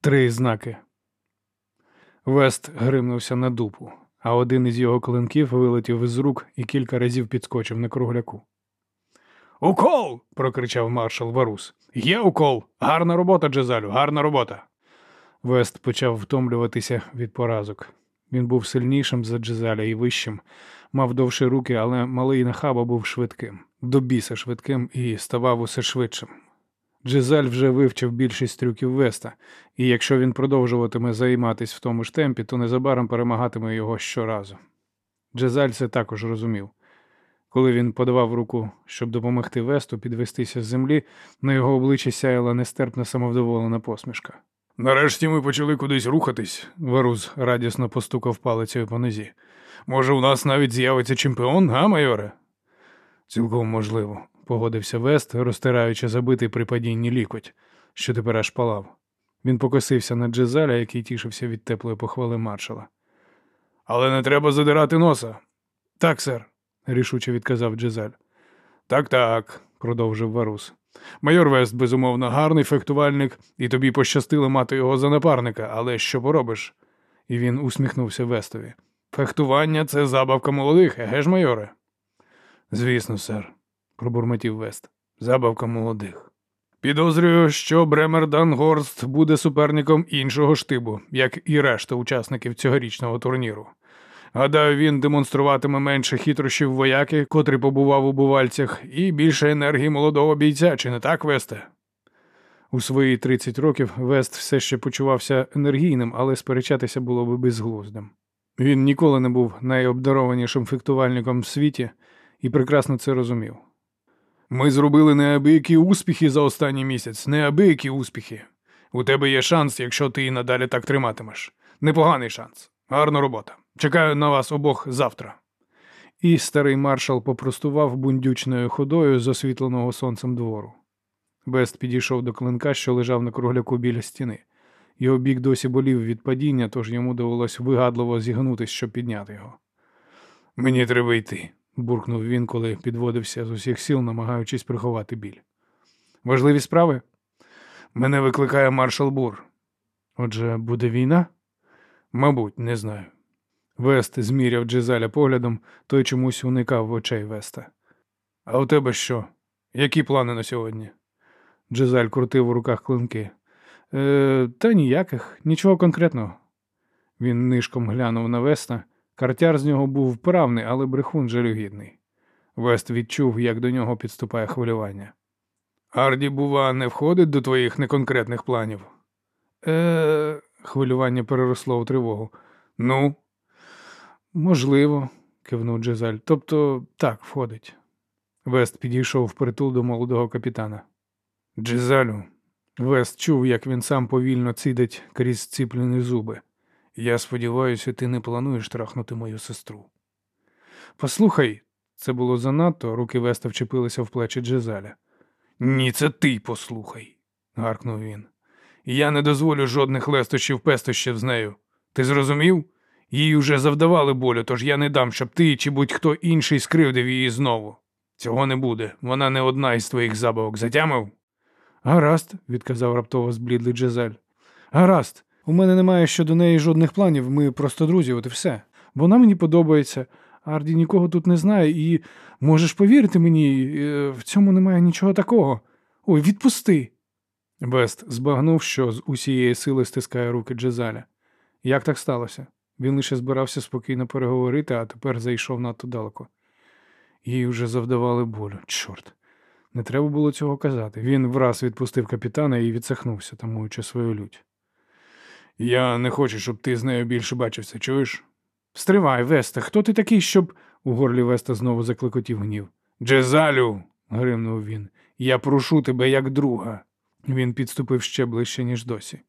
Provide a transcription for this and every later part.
Три знаки. Вест гримнувся на дупу, а один із його клинків вилетів із рук і кілька разів підскочив на кругляку. Укол. прокричав маршал Варус. Є укол. Гарна робота, Джезалю, гарна робота. Вест почав втомлюватися від поразок. Він був сильнішим за Джезаля і вищим, мав довші руки, але малий нахаба був швидким, до біса швидким і ставав усе швидшим. Джезаль вже вивчив більшість трюків Веста, і якщо він продовжуватиме займатися в тому ж темпі, то незабаром перемагатиме його щоразу. Джезаль це також розумів. Коли він подавав руку, щоб допомогти Весту підвестися з землі, на його обличчі сяяла нестерпна самовдоволена посмішка. Нарешті ми почали кудись рухатись, Варус радісно постукав палицею по нозі. Може, у нас навіть з'явиться чемпіон, га, майоре? Цілком можливо, погодився Вест, розтираючи забитий при падінні лікоть, що тепер аж палав. Він покосився на Джезаля, який тішився від теплої похвали маршала. Але не треба задирати носа. Так, сер, рішуче відказав Джезаль. Так, так, продовжив Варус. Майор Вест, безумовно, гарний фехтувальник, і тобі пощастило мати його за напарника, але що поробиш? І він усміхнувся Вестові. Фехтування це забавка молодих, еге ж, майоре? Звісно, сер, пробурмотів Вест. Забавка молодих. Підозрюю, що Бремер Дангорст буде суперником іншого штибу, як і решта учасників цьогорічного турніру. Гадаю, він демонструватиме менше хитрощів вояки, котрий побував у бувальцях, і більше енергії молодого бійця, чи не так, Весте? У свої 30 років Вест все ще почувався енергійним, але сперечатися було би безглуздим. Він ніколи не був найобдарованішим фехтувальником в світі і прекрасно це розумів. Ми зробили неабиякі успіхи за останній місяць, неабиякі успіхи. У тебе є шанс, якщо ти і надалі так триматимеш. Непоганий шанс. Гарна робота. Чекаю на вас обох завтра. І старий маршал попростував бундючною ходою з освітленого сонцем двору. Бест підійшов до клинка, що лежав на кругляку біля стіни. Його бік досі болів від падіння, тож йому довелось вигадливо зігнутися, щоб підняти його. Мені треба йти, буркнув він, коли підводився з усіх сіл, намагаючись приховати біль. Важливі справи? Мене викликає маршал Бур. Отже, буде війна? Мабуть, не знаю. Вест зміряв Джезаля поглядом, той чомусь уникав в очей Веста. А у тебе що? Які плани на сьогодні? Джезаль крутив у руках клинки. «Е, Та ніяких, нічого конкретного. Він нишком глянув на Веста. Картяр з нього був вправний, але брехун жалюгідний. Вест відчув, як до нього підступає хвилювання. Арді, бува, не входить до твоїх неконкретних планів. Е, хвилювання переросло у тривогу. Ну, можливо, кивнув Джезаль. Тобто так, входить. Вест підійшов впритул до молодого капітана. Джезалю, Вест чув, як він сам повільно цідить крізь ціплені зуби. Я сподіваюся, ти не плануєш трахнути мою сестру. Послухай, це було занадто, руки Веста вчепилися в плечі Джезаля. Ні, це ти послухай, гаркнув він. Я не дозволю жодних лестощів пестощів з нею. Ти зрозумів? Їй уже завдавали болю, тож я не дам, щоб ти чи будь-хто інший скривдив її знову. Цього не буде. Вона не одна із твоїх забавок. Затямив? Гаразд, відказав раптово зблідлий Джезель. Гаразд, у мене немає щодо неї жодних планів, ми просто друзі, от і все. Вона мені подобається. Арді нікого тут не знає, і можеш повірити мені, е, в цьому немає нічого такого. Ой, відпусти. Вест збагнув, що з усієї сили стискає руки Джезаля. Як так сталося? Він лише збирався спокійно переговорити, а тепер зайшов надто далеко. Їй вже завдавали болю. Чорт. Не треба було цього казати. Він враз відпустив капітана і відсахнувся, тамуючи свою лють. Я не хочу, щоб ти з нею більше бачився, чуєш? Стривай, Веста, хто ти такий, щоб. у горлі Веста знову закликотів гнів. Джезалю. гримнув він. Я прошу тебе як друга. Він підступив ще ближче, ніж досі.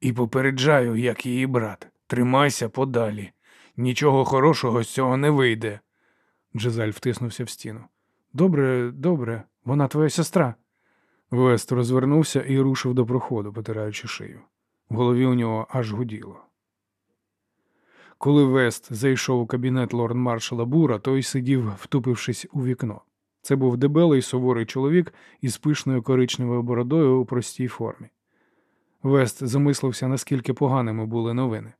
І попереджаю, як її брат. Тримайся подалі. Нічого хорошого з цього не вийде. Джезаль втиснувся в стіну. Добре, добре, вона твоя сестра. Вест розвернувся і рушив до проходу, потираючи шию. В голові у нього аж гуділо. Коли Вест зайшов у кабінет лорд маршала Бура, той сидів, втупившись у вікно. Це був дебелий суворий чоловік із пишною коричневою бородою у простій формі. Вест замислився, наскільки поганими були новини,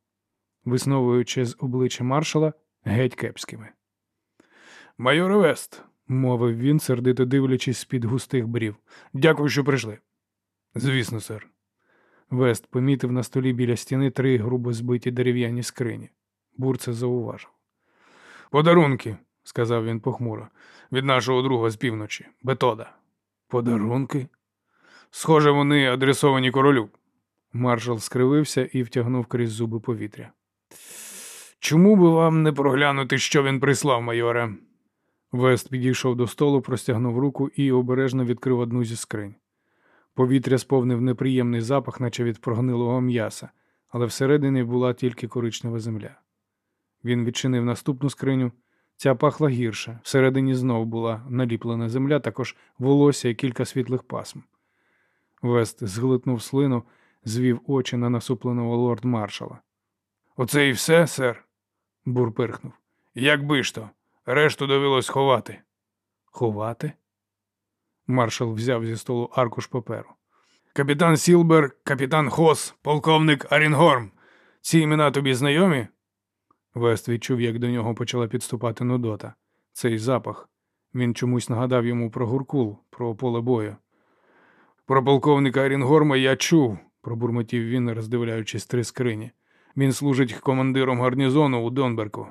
висновуючи з обличчя маршала геть кепськими. Майоре Вест, мовив він, сердито дивлячись з-під густих брів. Дякую, що прийшли. Звісно, сер. Вест помітив на столі біля стіни три грубо збиті дерев'яні скрині. Бур це зауважив. Подарунки, сказав він похмуро, від нашого друга з півночі, Бетода. Подарунки? Схоже, вони адресовані королю. Маршал скривився і втягнув крізь зуби повітря. Чому би вам не проглянути, що він прислав, майоре? Вест підійшов до столу, простягнув руку і обережно відкрив одну зі скринь. Повітря сповнив неприємний запах, наче від прогнилого м'яса, але всередині була тільки коричнева земля. Він відчинив наступну скриню. Ця пахла гірше. Всередині знов була наліплена земля, також волосся і кілька світлих пасм. Вест зглитнув слину, звів очі на насупленого лорд маршала. Оце і все, сер? Бур пирхнув. Якби ж то, решту довелось ховати. Ховати? Маршал взяв зі столу аркуш паперу. Капітан Сілбер, капітан Хос, полковник Арінгорм. Ці імена тобі знайомі? Вест відчув, як до нього почала підступати Нудота. Цей запах. Він чомусь нагадав йому про гуркул, про поле бою. Про полковника Арінгорма я чув, пробурмотів він, роздивляючись три скрині. Він служить командиром гарнізону у Донберку.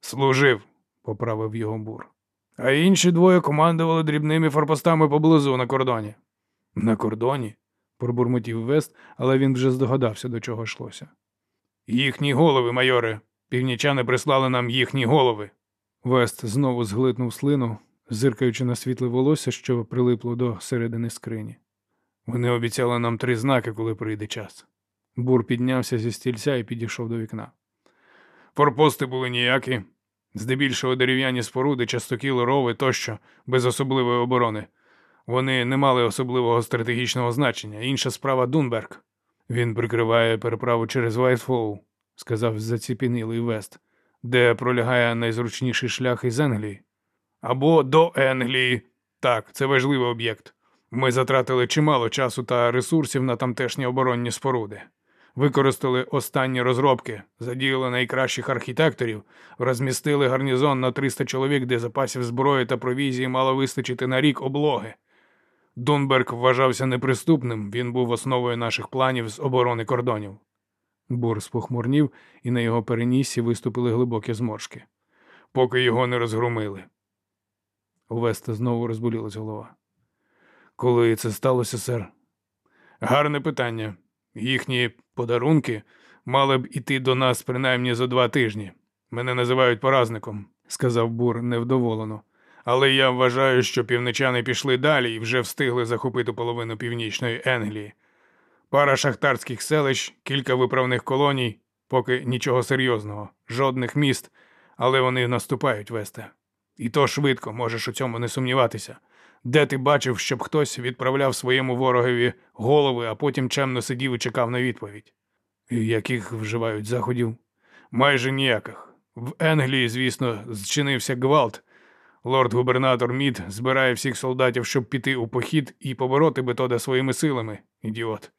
Служив, поправив його бур. А інші двоє командували дрібними форпостами поблизу на кордоні. На кордоні? пробурмотів Вест, але він вже здогадався, до чого йшлося. Їхні голови, майоре. Північани прислали нам їхні голови. Вест знову зглитнув слину, зиркаючи на світле волосся, що прилипло до середини скрині. Вони обіцяли нам три знаки, коли прийде час. Бур піднявся зі стільця і підійшов до вікна. Форпости були ніякі, здебільшого дерев'яні споруди, частокіли, рови тощо, без особливої оборони. Вони не мали особливого стратегічного значення. Інша справа Дунберг. Він прикриває переправу через Вайтфоу, сказав заціпінілий Вест, де пролягає найзручніший шлях із Енглії. Або до Енглії. Так, це важливий об'єкт. Ми затратили чимало часу та ресурсів на тамтешні оборонні споруди. Використали останні розробки, задіяли найкращих архітекторів, розмістили гарнізон на 300 чоловік, де запасів зброї та провізії мало вистачити на рік облоги. Дунберг вважався неприступним, він був основою наших планів з оборони кордонів. Бур спохмурнів, і на його перенісі виступили глибокі зморшки, поки його не розгромили. У Веста знову розболілась голова. Коли це сталося, сер? Гарне питання. Їхні подарунки мали б іти до нас принаймні за два тижні. Мене називають поразником, сказав Бур невдоволено. Але я вважаю, що півничани пішли далі і вже встигли захопити половину північної Енглії. Пара шахтарських селищ, кілька виправних колоній, поки нічого серйозного, жодних міст, але вони наступають вести. І то швидко, можеш у цьому не сумніватися. Де ти бачив, щоб хтось відправляв своєму ворогові голови, а потім чемно сидів і чекав на відповідь? Яких вживають заходів? Майже ніяких. В Енглії, звісно, зчинився гвалт. Лорд-губернатор Мід збирає всіх солдатів, щоб піти у похід і побороти Бетода своїми силами, ідіот.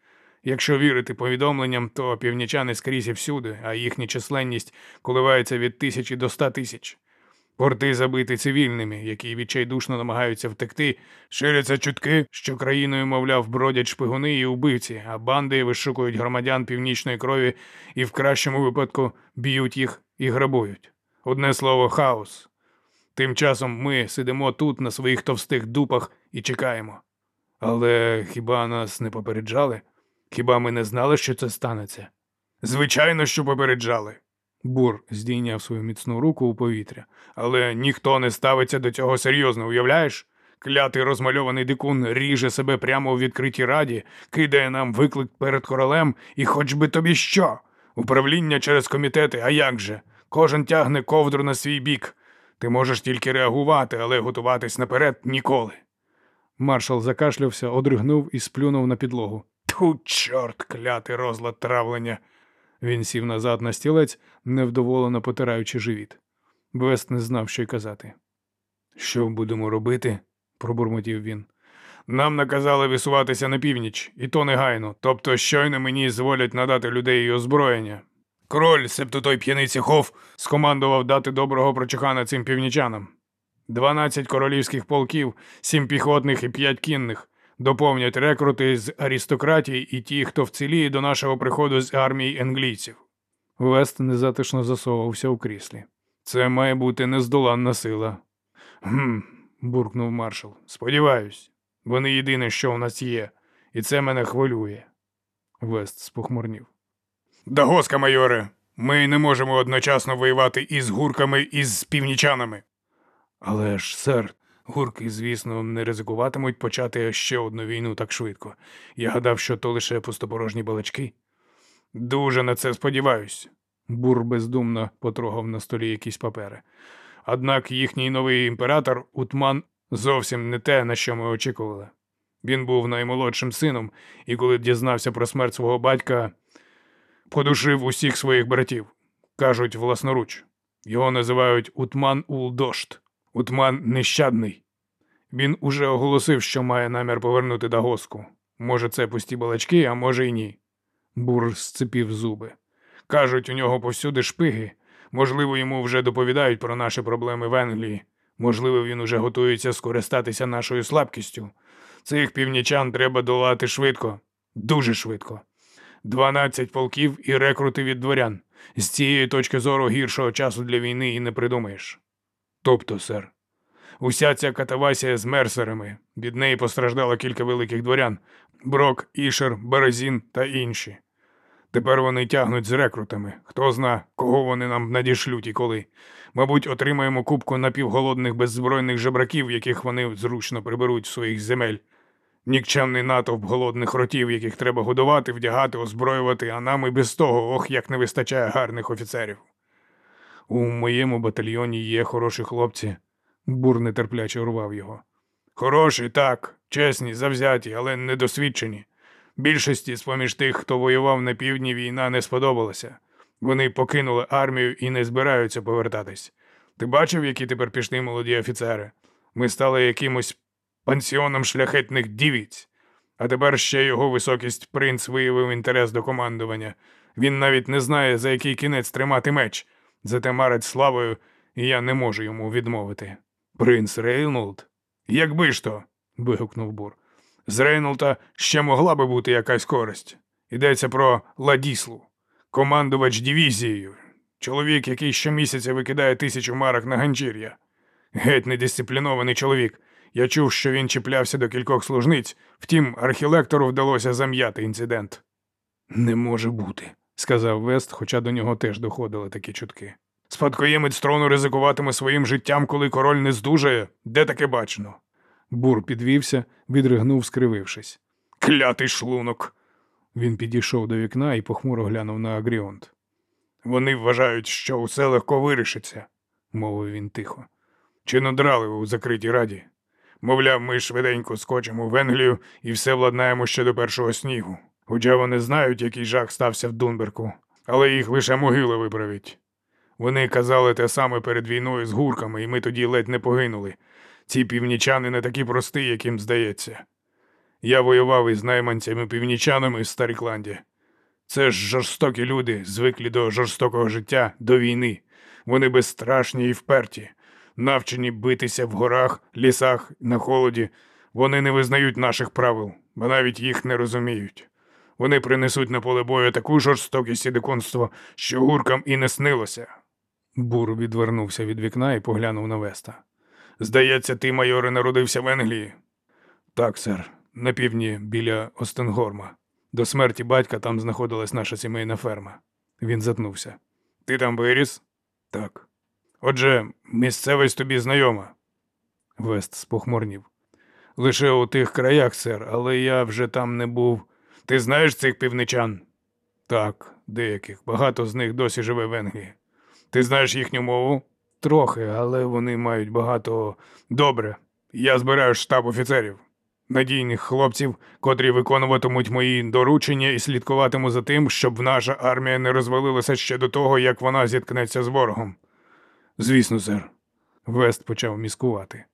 Якщо вірити повідомленням, то північани скрізь і всюди, а їхня численність коливається від тисячі до ста тисяч. Порти забиті цивільними, які відчайдушно намагаються втекти, ширяться чутки, що країною, мовляв, бродять шпигуни і убивці, а банди вишукують громадян північної крові і в кращому випадку б'ють їх і грабують. Одне слово, хаос. Тим часом ми сидимо тут на своїх товстих дупах і чекаємо. Але хіба нас не попереджали? Хіба ми не знали, що це станеться? Звичайно, що попереджали. Бур здійняв свою міцну руку у повітря, але ніхто не ставиться до цього серйозно, уявляєш? Клятий розмальований дикун ріже себе прямо у відкритій раді, кидає нам виклик перед королем, і хоч би тобі що? Управління через комітети, а як же? Кожен тягне ковдру на свій бік. Ти можеш тільки реагувати, але готуватись наперед ніколи. Маршал закашлявся, одригнув і сплюнув на підлогу. Ту, чорт, клятий розлад травлення. Він сів назад на стілець, невдоволено потираючи живіт. Бест не знав, що й казати. Що будемо робити? пробурмотів він. Нам наказали висуватися на північ, і то негайно, тобто щойно мені зволять надати людей і озброєння. Король, себто той п'яниці Хоф, скомандував дати доброго прочухана цим північанам. Дванадцять королівських полків, сім піхотних і п'ять кінних. Доповнять рекрути з аристократії і ті, хто вціліє до нашого приходу з армії англійців. Вест незатишно засовувався у кріслі. Це має бути нездоланна сила. Гм, буркнув маршал. Сподіваюсь, вони єдине, що у нас є, і це мене хвилює. Вест спохмурнів. Дагоска, майоре, ми не можемо одночасно воювати із гурками і з північанами. Але ж, сер, гурки, звісно, не ризикуватимуть почати ще одну війну так швидко. Я гадав, що то лише пустопорожні балачки. Дуже на це сподіваюсь. Бур бездумно потрогав на столі якісь папери. Однак їхній новий імператор Утман зовсім не те, на що ми очікували. Він був наймолодшим сином, і коли дізнався про смерть свого батька, подушив усіх своїх братів. Кажуть, власноруч. Його називають Утман Улдошт. Утман нещадний. Він уже оголосив, що має намір повернути Дагоску. Може, це пусті балачки, а може й ні. Бур сцепів зуби. Кажуть, у нього повсюди шпиги. Можливо, йому вже доповідають про наші проблеми в Англії. Можливо, він уже готується скористатися нашою слабкістю. Цих північан треба долати швидко, дуже швидко. Дванадцять полків і рекрути від дворян. З цієї точки зору гіршого часу для війни і не придумаєш. Тобто, сер, уся ця катавасія з мерсерами. Від неї постраждало кілька великих дворян Брок, Ішер, Березін та інші. Тепер вони тягнуть з рекрутами. Хто зна, кого вони нам надішлють і коли. Мабуть, отримаємо кубку напівголодних беззбройних жебраків, яких вони зручно приберуть з своїх земель. Нікчемний натовп голодних ротів, яких треба годувати, вдягати, озброювати, а нам і без того, ох, як не вистачає гарних офіцерів. У моєму батальйоні є хороші хлопці. Бур нетерпляче урвав його. Хороші, так, чесні, завзяті, але недосвідчені. Більшості з поміж тих, хто воював на півдні, війна не сподобалася. Вони покинули армію і не збираються повертатись. Ти бачив, які тепер пішли молоді офіцери? Ми стали якимось пансіоном шляхетних дівіць. А тепер ще його високість принц виявив інтерес до командування. Він навіть не знає, за який кінець тримати меч. Зате марить славою, і я не можу йому відмовити. Принц Рейнолд? Якби ж то. вигукнув Бур. З Рейнолда ще могла би бути якась користь. Йдеться про Ладіслу, командувач дивізією, чоловік, який щомісяця викидає тисячу марок на ганчір'я. Геть недисциплінований чоловік. Я чув, що він чіплявся до кількох служниць, втім, архілектору вдалося зам'яти інцидент. Не може бути, сказав Вест, хоча до нього теж доходили такі чутки. Спадкоємець трону ризикуватиме своїм життям, коли король не здужає, де таке бачено? Бур підвівся, відригнув, скривившись. Клятий шлунок. Він підійшов до вікна і похмуро глянув на Агріонт. Вони вважають, що усе легко вирішиться, мовив він тихо. Чи надрали у закритій раді? Мовляв, ми швиденько скочимо в Енглію і все владнаємо ще до першого снігу. Хоча вони знають, який жах стався в Дунберку, але їх лише могила виправить. Вони казали те саме перед війною з гурками, і ми тоді ледь не погинули. Ці північани не такі прості, яким здається. Я воював із найманцями північанами в Старікланді. Це ж жорстокі люди, звиклі до жорстокого життя, до війни. Вони безстрашні і вперті, навчені битися в горах, лісах, на холоді. Вони не визнають наших правил, бо навіть їх не розуміють. Вони принесуть на поле бою таку жорстокість і дикунство, що гуркам і не снилося. Бур відвернувся від вікна і поглянув на Веста. Здається, ти, майоре, народився в Англії. Так, сер, на півдні біля Остенгорма. До смерті батька там знаходилась наша сімейна ферма. Він затнувся. Ти там виріс? Так. Отже, місцевість тобі знайома. Вест спохмурнів. Лише у тих краях, сер, але я вже там не був. Ти знаєш цих півничан? Так, деяких. Багато з них досі живе в Англії. Ти знаєш їхню мову? Трохи, але вони мають багато добре. Я збираю штаб офіцерів, надійних хлопців, котрі виконуватимуть мої доручення і слідкуватиму за тим, щоб наша армія не розвалилася ще до того, як вона зіткнеться з ворогом. Звісно, сер. Вест почав міскувати.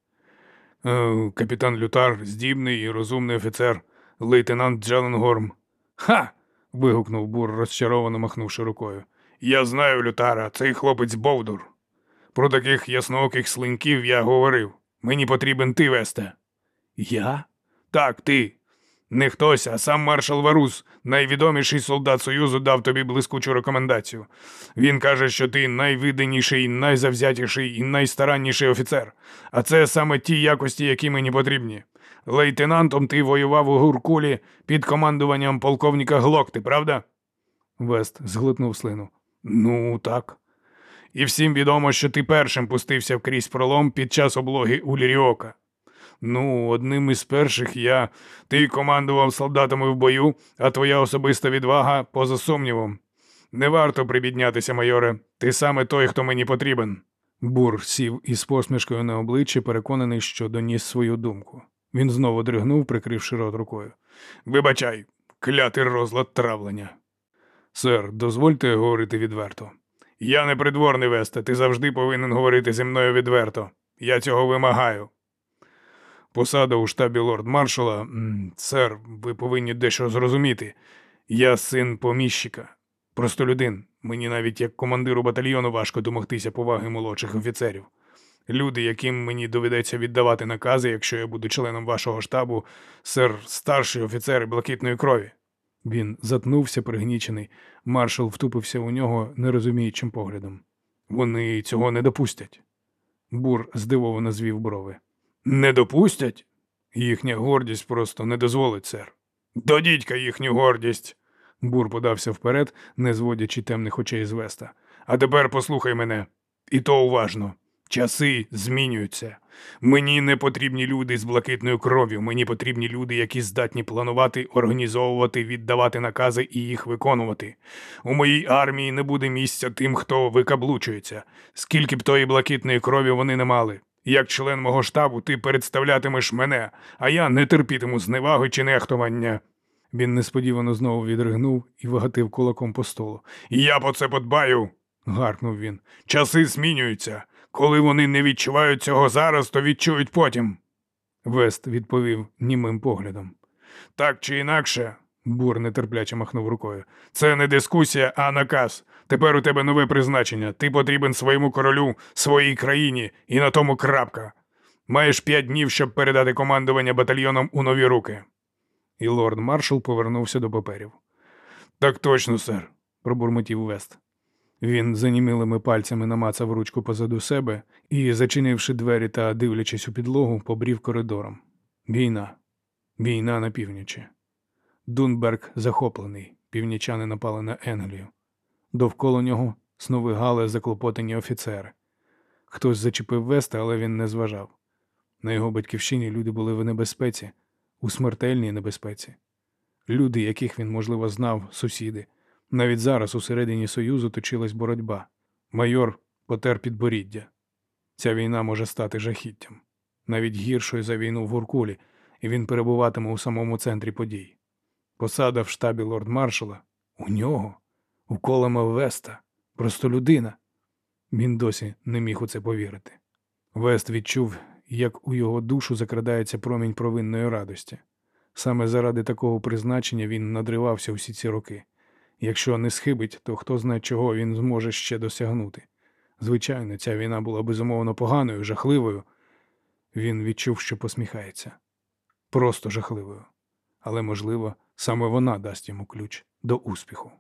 Е, капітан Лютар, здібний і розумний офіцер, лейтенант Джеленгорм. Ха. вигукнув бур, розчаровано махнувши рукою. Я знаю Лютара, цей хлопець Бовдур. Про таких яснооких слинків я говорив. Мені потрібен ти, Весте. Я? Так, ти. Не хтось, а сам маршал Варус, найвідоміший солдат Союзу, дав тобі блискучу рекомендацію. Він каже, що ти найвиданіший, найзавзятіший і найстаранніший офіцер. А це саме ті якості, які мені потрібні. Лейтенантом ти воював у Гуркулі під командуванням полковника Глокти, правда? Вест зглитнув слину. Ну, так. І всім відомо, що ти першим пустився крізь пролом під час облоги у Ліріока. Ну, одним із перших я. Ти командував солдатами в бою, а твоя особиста відвага поза сумнівом. Не варто прибіднятися, майоре. Ти саме той, хто мені потрібен. Бур сів із посмішкою на обличчі, переконаний, що доніс свою думку. Він знову дригнув, прикривши рот рукою. Вибачай, клятий розлад травлення. Сер, дозвольте говорити відверто. Я не придворний Весте, ти завжди повинен говорити зі мною відверто. Я цього вимагаю. Посада у штабі лорд маршала. Сер, ви повинні дещо зрозуміти. Я син поміщика, простолюдин. Мені навіть як командиру батальйону важко домогтися поваги молодших офіцерів. Люди, яким мені доведеться віддавати накази, якщо я буду членом вашого штабу, сер, старший офіцер блакитної крові. Він затнувся, пригнічений. Маршал втупився у нього нерозуміючим поглядом. Вони цього не допустять. Бур здивовано звів брови. Не допустять? Їхня гордість просто не дозволить, сер. До дідька їхню гордість. Бур подався вперед, не зводячи темних очей з веста. А тепер послухай мене, і то уважно. Часи змінюються. Мені не потрібні люди з блакитною кров'ю. Мені потрібні люди, які здатні планувати, організовувати, віддавати накази і їх виконувати. У моїй армії не буде місця тим, хто викаблучується. Скільки б тої блакитної крові вони не мали. Як член мого штабу, ти представлятимеш мене, а я не терпітиму зневаги чи нехтування. Він несподівано знову відригнув і вигатив кулаком по столу. Я по це подбаю. гаркнув він. Часи змінюються. Коли вони не відчувають цього зараз, то відчують потім. Вест відповів німим поглядом. Так чи інакше, бур нетерпляче махнув рукою. Це не дискусія, а наказ. Тепер у тебе нове призначення. Ти потрібен своєму королю, своїй країні, і на тому крапка. Маєш п'ять днів, щоб передати командування батальйоном у нові руки. І лорд маршал повернувся до паперів. Так точно, сер, пробурмотів Вест. Він занімілими пальцями намацав ручку позаду себе і, зачинивши двері та дивлячись у підлогу, побрів коридором. Війна, війна на північі. Дунберг захоплений, північани напали на Енглію. Довкола нього сновигали заклопотані офіцери. Хтось зачепив веста, але він не зважав. На його батьківщині люди були в небезпеці, у смертельній небезпеці. Люди, яких він, можливо, знав, сусіди. Навіть зараз усередині Союзу точилась боротьба. Майор потер підборіддя. Ця війна може стати жахіттям, навіть гіршою за війну в Гуркулі, і він перебуватиме у самому центрі подій. Посада в штабі лорд маршала у нього, у колема Веста, просто людина. Він досі не міг у це повірити. Вест відчув, як у його душу закрадається промінь провинної радості. Саме заради такого призначення він надривався усі ці роки. Якщо не схибить, то хто знає, чого він зможе ще досягнути. Звичайно, ця війна була безумовно поганою, жахливою. Він відчув, що посміхається. Просто жахливою. Але, можливо, саме вона дасть йому ключ до успіху.